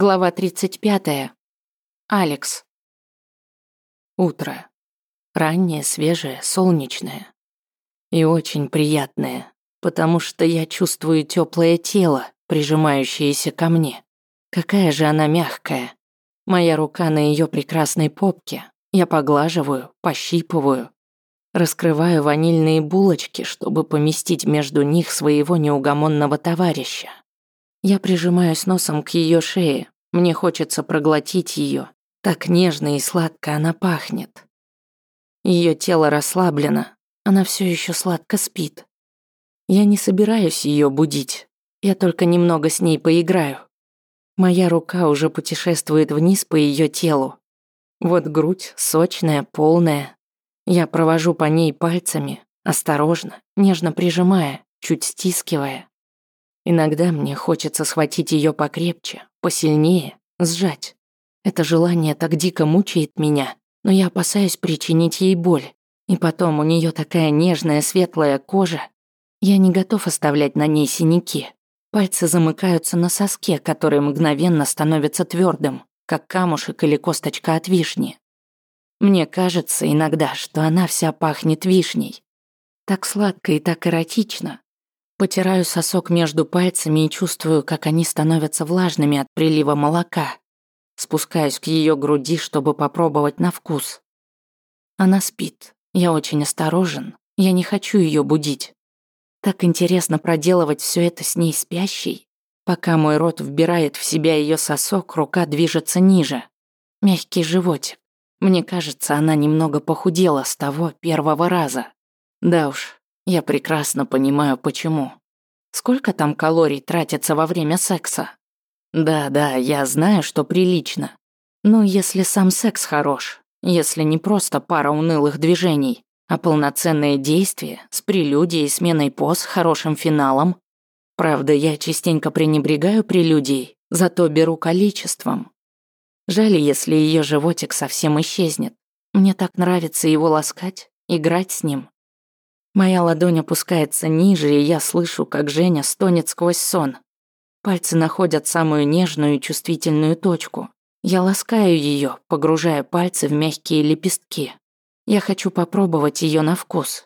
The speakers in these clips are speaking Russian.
Глава 35. Алекс. Утро. Раннее, свежее, солнечное. И очень приятное, потому что я чувствую теплое тело, прижимающееся ко мне. Какая же она мягкая. Моя рука на ее прекрасной попке. Я поглаживаю, пощипываю. Раскрываю ванильные булочки, чтобы поместить между них своего неугомонного товарища. Я прижимаюсь носом к ее шее. Мне хочется проглотить ее. Так нежно и сладко она пахнет. Ее тело расслаблено. Она все еще сладко спит. Я не собираюсь ее будить. Я только немного с ней поиграю. Моя рука уже путешествует вниз по ее телу. Вот грудь, сочная, полная. Я провожу по ней пальцами, осторожно, нежно прижимая, чуть стискивая. Иногда мне хочется схватить ее покрепче, посильнее, сжать. Это желание так дико мучает меня, но я опасаюсь причинить ей боль. И потом у нее такая нежная светлая кожа. Я не готов оставлять на ней синяки. Пальцы замыкаются на соске, который мгновенно становится твердым, как камушек или косточка от вишни. Мне кажется иногда, что она вся пахнет вишней. Так сладко и так эротично, Потираю сосок между пальцами и чувствую, как они становятся влажными от прилива молока. Спускаюсь к ее груди, чтобы попробовать на вкус. Она спит. Я очень осторожен. Я не хочу ее будить. Так интересно проделывать все это с ней спящей. Пока мой рот вбирает в себя ее сосок, рука движется ниже. Мягкий животик. Мне кажется, она немного похудела с того первого раза. Да уж, я прекрасно понимаю, почему. Сколько там калорий тратится во время секса? Да-да, я знаю, что прилично. Но если сам секс хорош, если не просто пара унылых движений, а полноценное действие с прелюдией сменой поз, хорошим финалом. Правда, я частенько пренебрегаю прелюдией, зато беру количеством. Жаль, если ее животик совсем исчезнет. Мне так нравится его ласкать, играть с ним. Моя ладонь опускается ниже, и я слышу, как Женя стонет сквозь сон. Пальцы находят самую нежную и чувствительную точку. Я ласкаю ее, погружая пальцы в мягкие лепестки. Я хочу попробовать ее на вкус.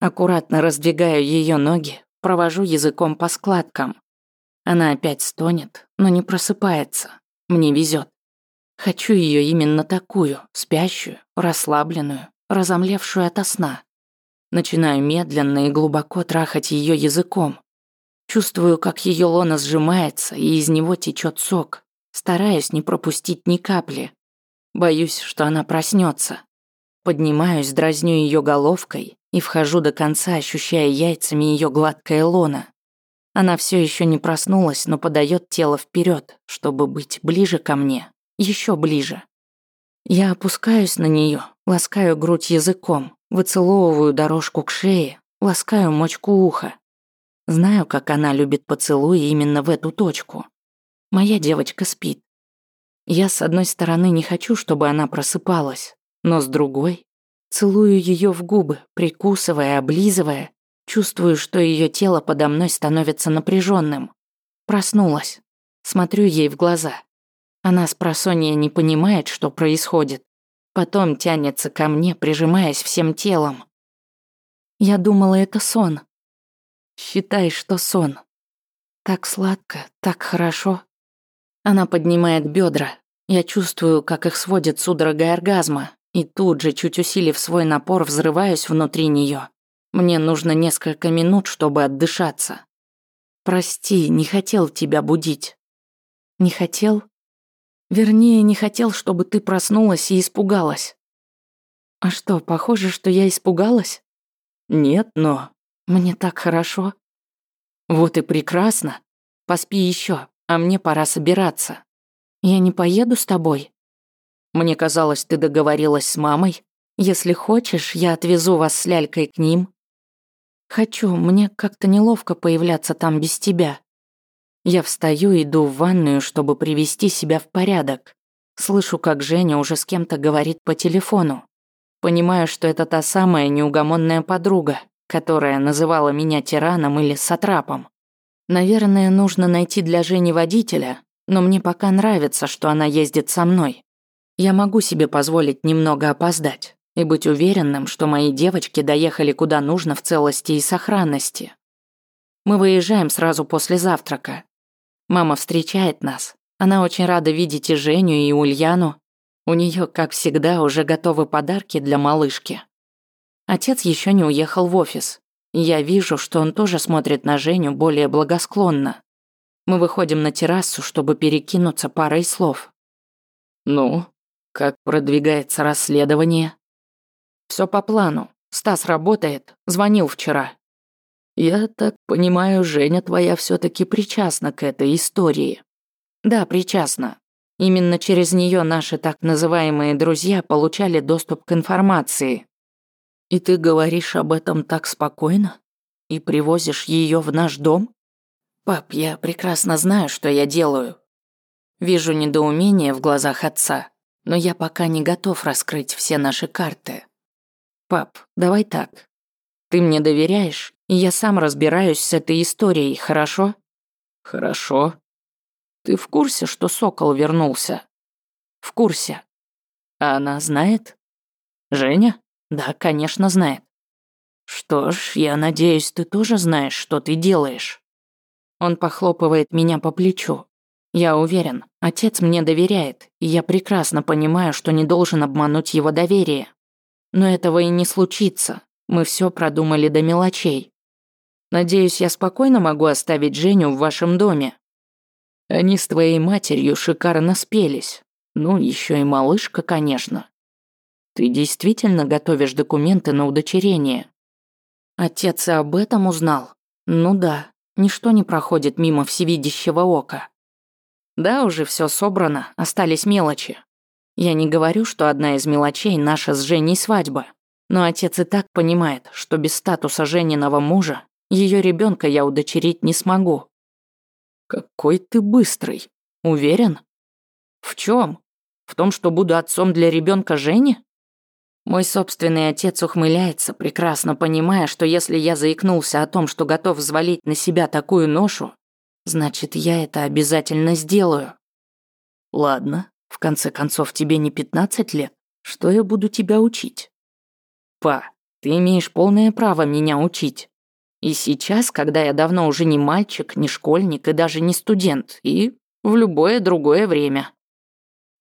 Аккуратно раздвигаю ее ноги, провожу языком по складкам. Она опять стонет, но не просыпается. Мне везет. Хочу ее именно такую, спящую, расслабленную, разомлевшую ото сна. Начинаю медленно и глубоко трахать ее языком. Чувствую, как ее лона сжимается, и из него течет сок. Стараюсь не пропустить ни капли. Боюсь, что она проснется. Поднимаюсь, дразню ее головкой и вхожу до конца, ощущая яйцами ее гладкое лоно. Она все еще не проснулась, но подает тело вперед, чтобы быть ближе ко мне, еще ближе. Я опускаюсь на нее, ласкаю грудь языком, Выцеловываю дорожку к шее, ласкаю мочку уха. Знаю, как она любит поцелуи именно в эту точку. Моя девочка спит. Я, с одной стороны, не хочу, чтобы она просыпалась, но с другой целую ее в губы, прикусывая, облизывая, чувствую, что ее тело подо мной становится напряженным. Проснулась. Смотрю ей в глаза. Она с просонья не понимает, что происходит. Потом тянется ко мне, прижимаясь всем телом. Я думала, это сон. Считай, что сон. Так сладко, так хорошо. Она поднимает бедра. Я чувствую, как их сводит судорога оргазма, и тут же, чуть усилив свой напор, взрываюсь внутри нее. Мне нужно несколько минут, чтобы отдышаться. Прости, не хотел тебя будить. Не хотел? Вернее, не хотел, чтобы ты проснулась и испугалась. А что, похоже, что я испугалась? Нет, но мне так хорошо. Вот и прекрасно. Поспи еще, а мне пора собираться. Я не поеду с тобой. Мне казалось, ты договорилась с мамой. Если хочешь, я отвезу вас с лялькой к ним. Хочу, мне как-то неловко появляться там без тебя. Я встаю иду в ванную, чтобы привести себя в порядок. Слышу, как Женя уже с кем-то говорит по телефону. Понимаю, что это та самая неугомонная подруга, которая называла меня тираном или сатрапом. Наверное, нужно найти для Жени водителя, но мне пока нравится, что она ездит со мной. Я могу себе позволить немного опоздать и быть уверенным, что мои девочки доехали куда нужно в целости и сохранности. Мы выезжаем сразу после завтрака. Мама встречает нас. Она очень рада видеть и Женю, и Ульяну. У нее, как всегда, уже готовы подарки для малышки. Отец еще не уехал в офис. Я вижу, что он тоже смотрит на Женю более благосклонно. Мы выходим на террасу, чтобы перекинуться парой слов. «Ну, как продвигается расследование?» Все по плану. Стас работает, звонил вчера. Я так понимаю, Женя твоя все таки причастна к этой истории. Да, причастна. Именно через нее наши так называемые друзья получали доступ к информации. И ты говоришь об этом так спокойно? И привозишь ее в наш дом? Пап, я прекрасно знаю, что я делаю. Вижу недоумение в глазах отца, но я пока не готов раскрыть все наши карты. Пап, давай так. Ты мне доверяешь, я сам разбираюсь с этой историей, хорошо? Хорошо. Ты в курсе, что Сокол вернулся? В курсе. А она знает? Женя? Да, конечно, знает. Что ж, я надеюсь, ты тоже знаешь, что ты делаешь. Он похлопывает меня по плечу. Я уверен, отец мне доверяет, и я прекрасно понимаю, что не должен обмануть его доверие. Но этого и не случится. Мы все продумали до мелочей. Надеюсь, я спокойно могу оставить Женю в вашем доме. Они с твоей матерью шикарно спелись. Ну, еще и малышка, конечно. Ты действительно готовишь документы на удочерение? Отец и об этом узнал? Ну да, ничто не проходит мимо всевидящего ока. Да, уже все собрано, остались мелочи. Я не говорю, что одна из мелочей наша с Женей свадьба. Но отец и так понимает, что без статуса Жениного мужа ее ребенка я удочерить не смогу. Какой ты быстрый. Уверен? В чем? В том, что буду отцом для ребенка Жени? Мой собственный отец ухмыляется, прекрасно понимая, что если я заикнулся о том, что готов взвалить на себя такую ношу, значит, я это обязательно сделаю. Ладно, в конце концов, тебе не 15 лет. Что я буду тебя учить? Па, ты имеешь полное право меня учить. И сейчас, когда я давно уже не мальчик, не школьник и даже не студент, и в любое другое время.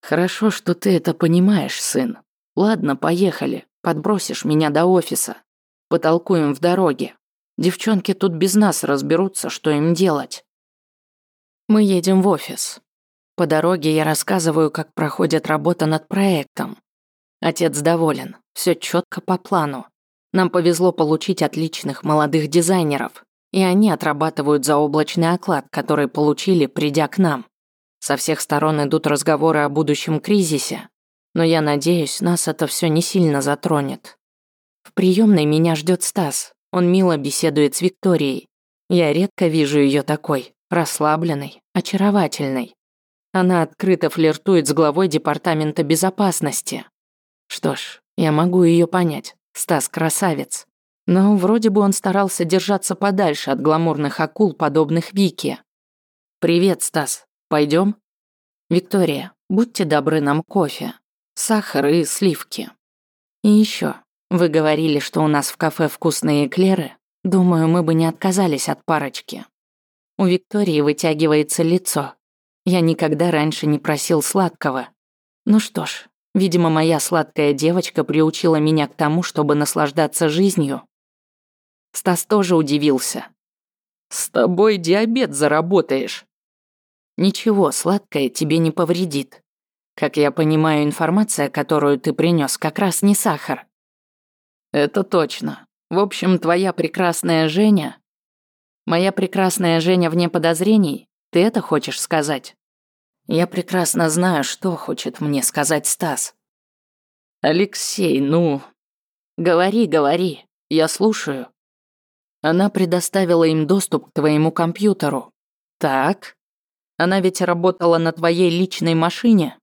Хорошо, что ты это понимаешь, сын. Ладно, поехали. Подбросишь меня до офиса. Потолкуем в дороге. Девчонки тут без нас разберутся, что им делать. Мы едем в офис. По дороге я рассказываю, как проходит работа над проектом. Отец доволен. Все четко по плану. Нам повезло получить отличных молодых дизайнеров, и они отрабатывают заоблачный оклад, который получили, придя к нам. Со всех сторон идут разговоры о будущем кризисе, но я надеюсь, нас это все не сильно затронет. В приемной меня ждет Стас. Он мило беседует с Викторией. Я редко вижу ее такой, расслабленной, очаровательной. Она открыто флиртует с главой департамента безопасности. Что ж, я могу ее понять. Стас красавец. Но вроде бы он старался держаться подальше от гламурных акул, подобных Вике. «Привет, Стас. Пойдем? «Виктория, будьте добры нам кофе, сахар и сливки. И еще, вы говорили, что у нас в кафе вкусные эклеры. Думаю, мы бы не отказались от парочки». У Виктории вытягивается лицо. Я никогда раньше не просил сладкого. Ну что ж, Видимо, моя сладкая девочка приучила меня к тому, чтобы наслаждаться жизнью. Стас тоже удивился. «С тобой диабет заработаешь». «Ничего, сладкое тебе не повредит. Как я понимаю, информация, которую ты принес, как раз не сахар». «Это точно. В общем, твоя прекрасная Женя...» «Моя прекрасная Женя вне подозрений? Ты это хочешь сказать?» Я прекрасно знаю, что хочет мне сказать Стас. Алексей, ну... Говори, говори, я слушаю. Она предоставила им доступ к твоему компьютеру. Так? Она ведь работала на твоей личной машине?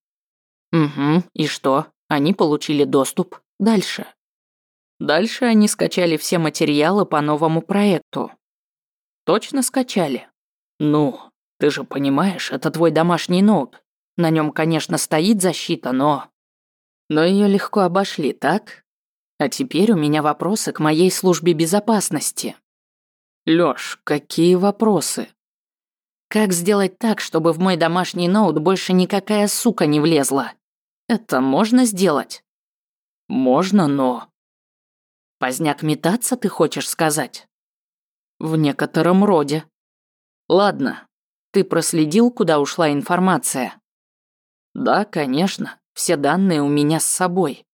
Угу, и что? Они получили доступ. Дальше. Дальше они скачали все материалы по новому проекту. Точно скачали? Ну, Ты же понимаешь, это твой домашний ноут. На нем, конечно, стоит защита, но... Но ее легко обошли, так? А теперь у меня вопросы к моей службе безопасности. Лёш, какие вопросы? Как сделать так, чтобы в мой домашний ноут больше никакая сука не влезла? Это можно сделать? Можно, но... Поздняк метаться, ты хочешь сказать? В некотором роде. Ладно, ты проследил, куда ушла информация? Да, конечно, все данные у меня с собой.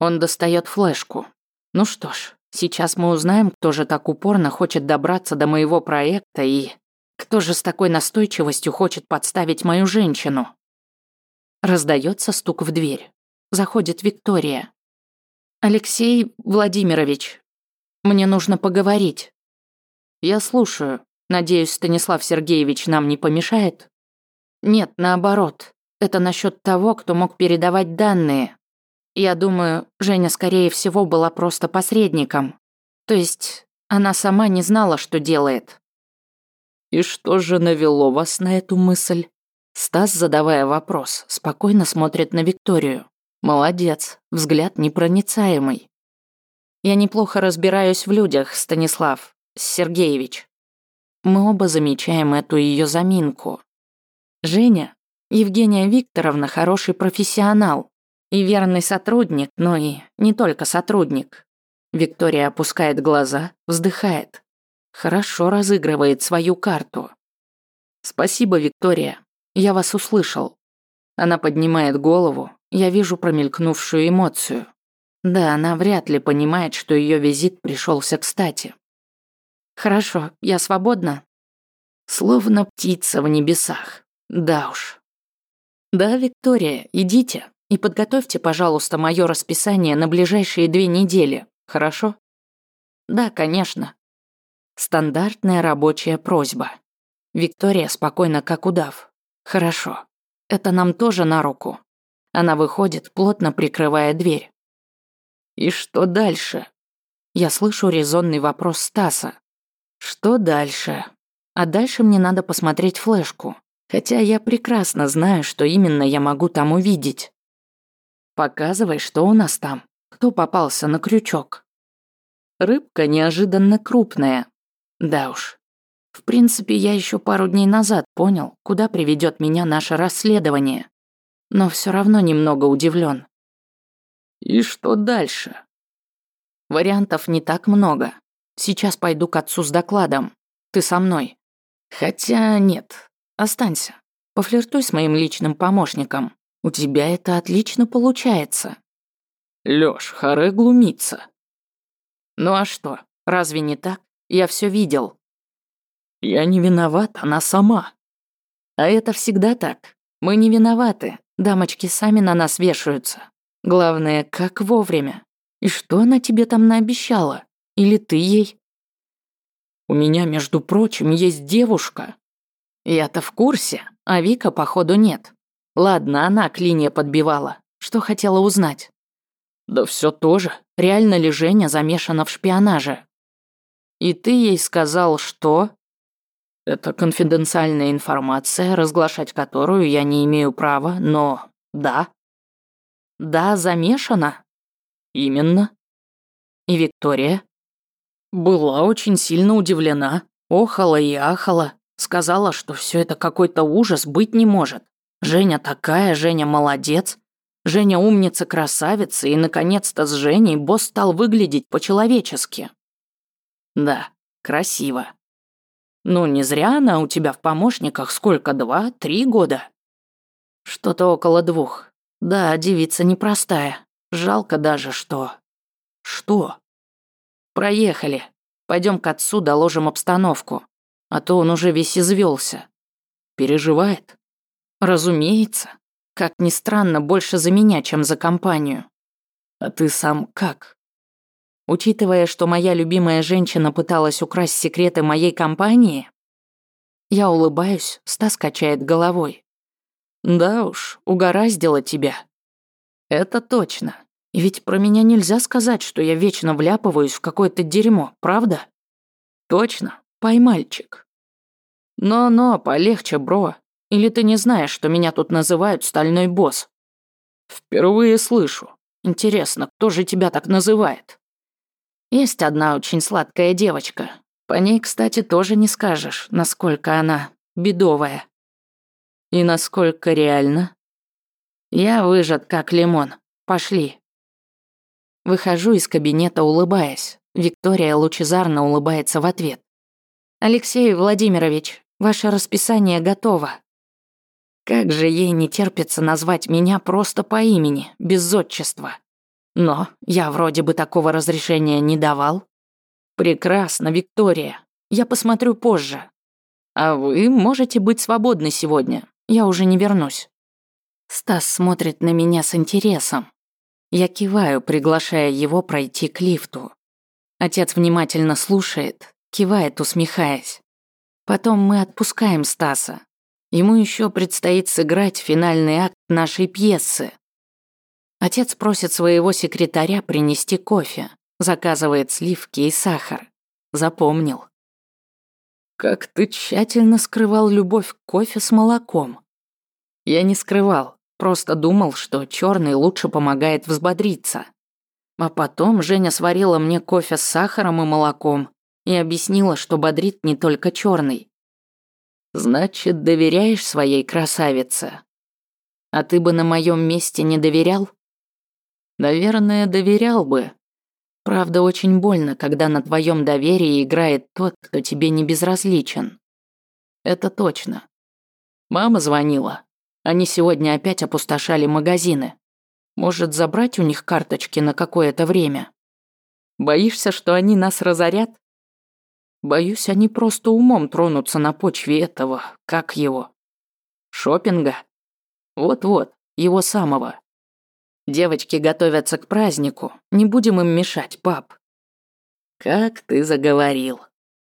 Он достает флешку. Ну что ж, сейчас мы узнаем, кто же так упорно хочет добраться до моего проекта и... Кто же с такой настойчивостью хочет подставить мою женщину? Раздается стук в дверь. Заходит Виктория. «Алексей Владимирович, мне нужно поговорить». «Я слушаю. Надеюсь, Станислав Сергеевич нам не помешает?» «Нет, наоборот. Это насчет того, кто мог передавать данные. Я думаю, Женя, скорее всего, была просто посредником. То есть, она сама не знала, что делает». «И что же навело вас на эту мысль?» Стас, задавая вопрос, спокойно смотрит на Викторию. Молодец, взгляд непроницаемый. Я неплохо разбираюсь в людях, Станислав Сергеевич. Мы оба замечаем эту ее заминку. Женя, Евгения Викторовна хороший профессионал и верный сотрудник, но и не только сотрудник. Виктория опускает глаза, вздыхает. Хорошо разыгрывает свою карту. Спасибо, Виктория. Я вас услышал. Она поднимает голову, я вижу промелькнувшую эмоцию. Да, она вряд ли понимает, что ее визит пришелся кстати. Хорошо, я свободна. Словно птица в небесах. Да уж. Да, Виктория, идите и подготовьте, пожалуйста, мое расписание на ближайшие две недели, хорошо? Да, конечно. Стандартная рабочая просьба. Виктория спокойно как удав. Хорошо. Это нам тоже на руку. Она выходит, плотно прикрывая дверь. «И что дальше?» Я слышу резонный вопрос Стаса. «Что дальше?» А дальше мне надо посмотреть флешку. Хотя я прекрасно знаю, что именно я могу там увидеть. Показывай, что у нас там. Кто попался на крючок? Рыбка неожиданно крупная. Да уж. В принципе, я еще пару дней назад понял, куда приведет меня наше расследование но все равно немного удивлен. И что дальше? Вариантов не так много. Сейчас пойду к отцу с докладом. Ты со мной. Хотя нет, останься. Пофлиртуй с моим личным помощником. У тебя это отлично получается. Лёш, харе глумится. Ну а что, разве не так? Я все видел. Я не виноват, она сама. А это всегда так. Мы не виноваты, Дамочки сами на нас вешаются. Главное, как вовремя. И что она тебе там наобещала? Или ты ей? У меня, между прочим, есть девушка. Я-то в курсе, а Вика, походу, нет. Ладно, она клинья подбивала. Что хотела узнать? Да все тоже. Реально ли Женя замешана в шпионаже? И ты ей сказал, что... Это конфиденциальная информация, разглашать которую я не имею права, но да. Да, замешана. Именно. И Виктория? Была очень сильно удивлена, охала и ахала, сказала, что все это какой-то ужас быть не может. Женя такая, Женя молодец. Женя умница-красавица, и наконец-то с Женей босс стал выглядеть по-человечески. Да, красиво. Ну, не зря она у тебя в помощниках сколько, два, три года? Что-то около двух. Да, девица непростая. Жалко даже, что... Что? Проехали. Пойдем к отцу, доложим обстановку. А то он уже весь извелся. Переживает? Разумеется. Как ни странно, больше за меня, чем за компанию. А ты сам как? Учитывая, что моя любимая женщина пыталась украсть секреты моей компании, я улыбаюсь, Стас качает головой. Да уж, угораздило тебя. Это точно. Ведь про меня нельзя сказать, что я вечно вляпываюсь в какое-то дерьмо, правда? Точно, поймальчик. Но-но, полегче, бро. Или ты не знаешь, что меня тут называют стальной босс? Впервые слышу. Интересно, кто же тебя так называет? Есть одна очень сладкая девочка. По ней, кстати, тоже не скажешь, насколько она бедовая. И насколько реально? Я выжат, как лимон. Пошли. Выхожу из кабинета, улыбаясь. Виктория лучезарно улыбается в ответ. «Алексей Владимирович, ваше расписание готово». Как же ей не терпится назвать меня просто по имени, без отчества. Но я вроде бы такого разрешения не давал. Прекрасно, Виктория. Я посмотрю позже. А вы можете быть свободны сегодня. Я уже не вернусь. Стас смотрит на меня с интересом. Я киваю, приглашая его пройти к лифту. Отец внимательно слушает, кивает, усмехаясь. Потом мы отпускаем Стаса. Ему еще предстоит сыграть финальный акт нашей пьесы. Отец просит своего секретаря принести кофе, заказывает сливки и сахар. Запомнил. Как ты тщательно скрывал любовь к кофе с молоком. Я не скрывал, просто думал, что черный лучше помогает взбодриться. А потом Женя сварила мне кофе с сахаром и молоком и объяснила, что бодрит не только черный. Значит, доверяешь своей красавице? А ты бы на моем месте не доверял? Наверное, доверял бы. Правда, очень больно, когда на твоем доверии играет тот, кто тебе не безразличен. Это точно. Мама звонила. Они сегодня опять опустошали магазины. Может, забрать у них карточки на какое-то время? Боишься, что они нас разорят? Боюсь, они просто умом тронутся на почве этого, как его? Шопинга? Вот-вот, его самого. Девочки готовятся к празднику, не будем им мешать, пап. Как ты заговорил.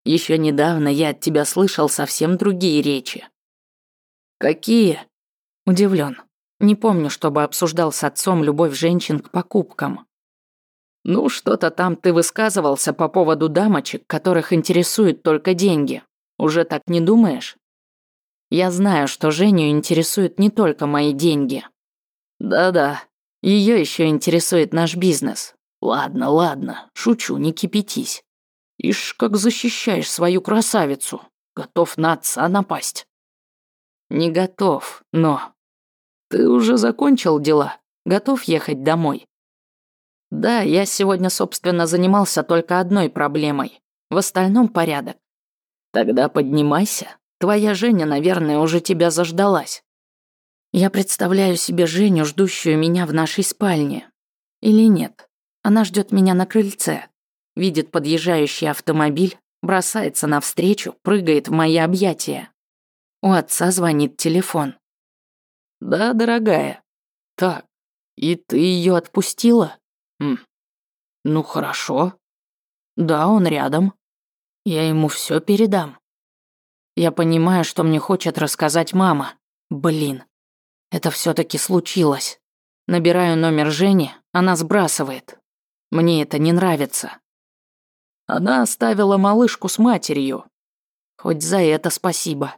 Еще недавно я от тебя слышал совсем другие речи. Какие? Удивлен. Не помню, чтобы обсуждал с отцом любовь женщин к покупкам. Ну, что-то там ты высказывался по поводу дамочек, которых интересуют только деньги. Уже так не думаешь? Я знаю, что Женю интересуют не только мои деньги. Да-да, ее еще интересует наш бизнес. Ладно, ладно, шучу, не кипятись. Ишь, как защищаешь свою красавицу. Готов на отца напасть. Не готов, но «Ты уже закончил дела? Готов ехать домой?» «Да, я сегодня, собственно, занимался только одной проблемой. В остальном порядок». «Тогда поднимайся. Твоя Женя, наверное, уже тебя заждалась». Я представляю себе Женю, ждущую меня в нашей спальне. Или нет. Она ждет меня на крыльце. Видит подъезжающий автомобиль, бросается навстречу, прыгает в мои объятия. У отца звонит телефон. Да, дорогая. Так, и ты ее отпустила? Хм. Ну хорошо. Да, он рядом. Я ему все передам. Я понимаю, что мне хочет рассказать мама. Блин. Это все таки случилось. Набираю номер Жени, она сбрасывает. Мне это не нравится. Она оставила малышку с матерью. Хоть за это спасибо.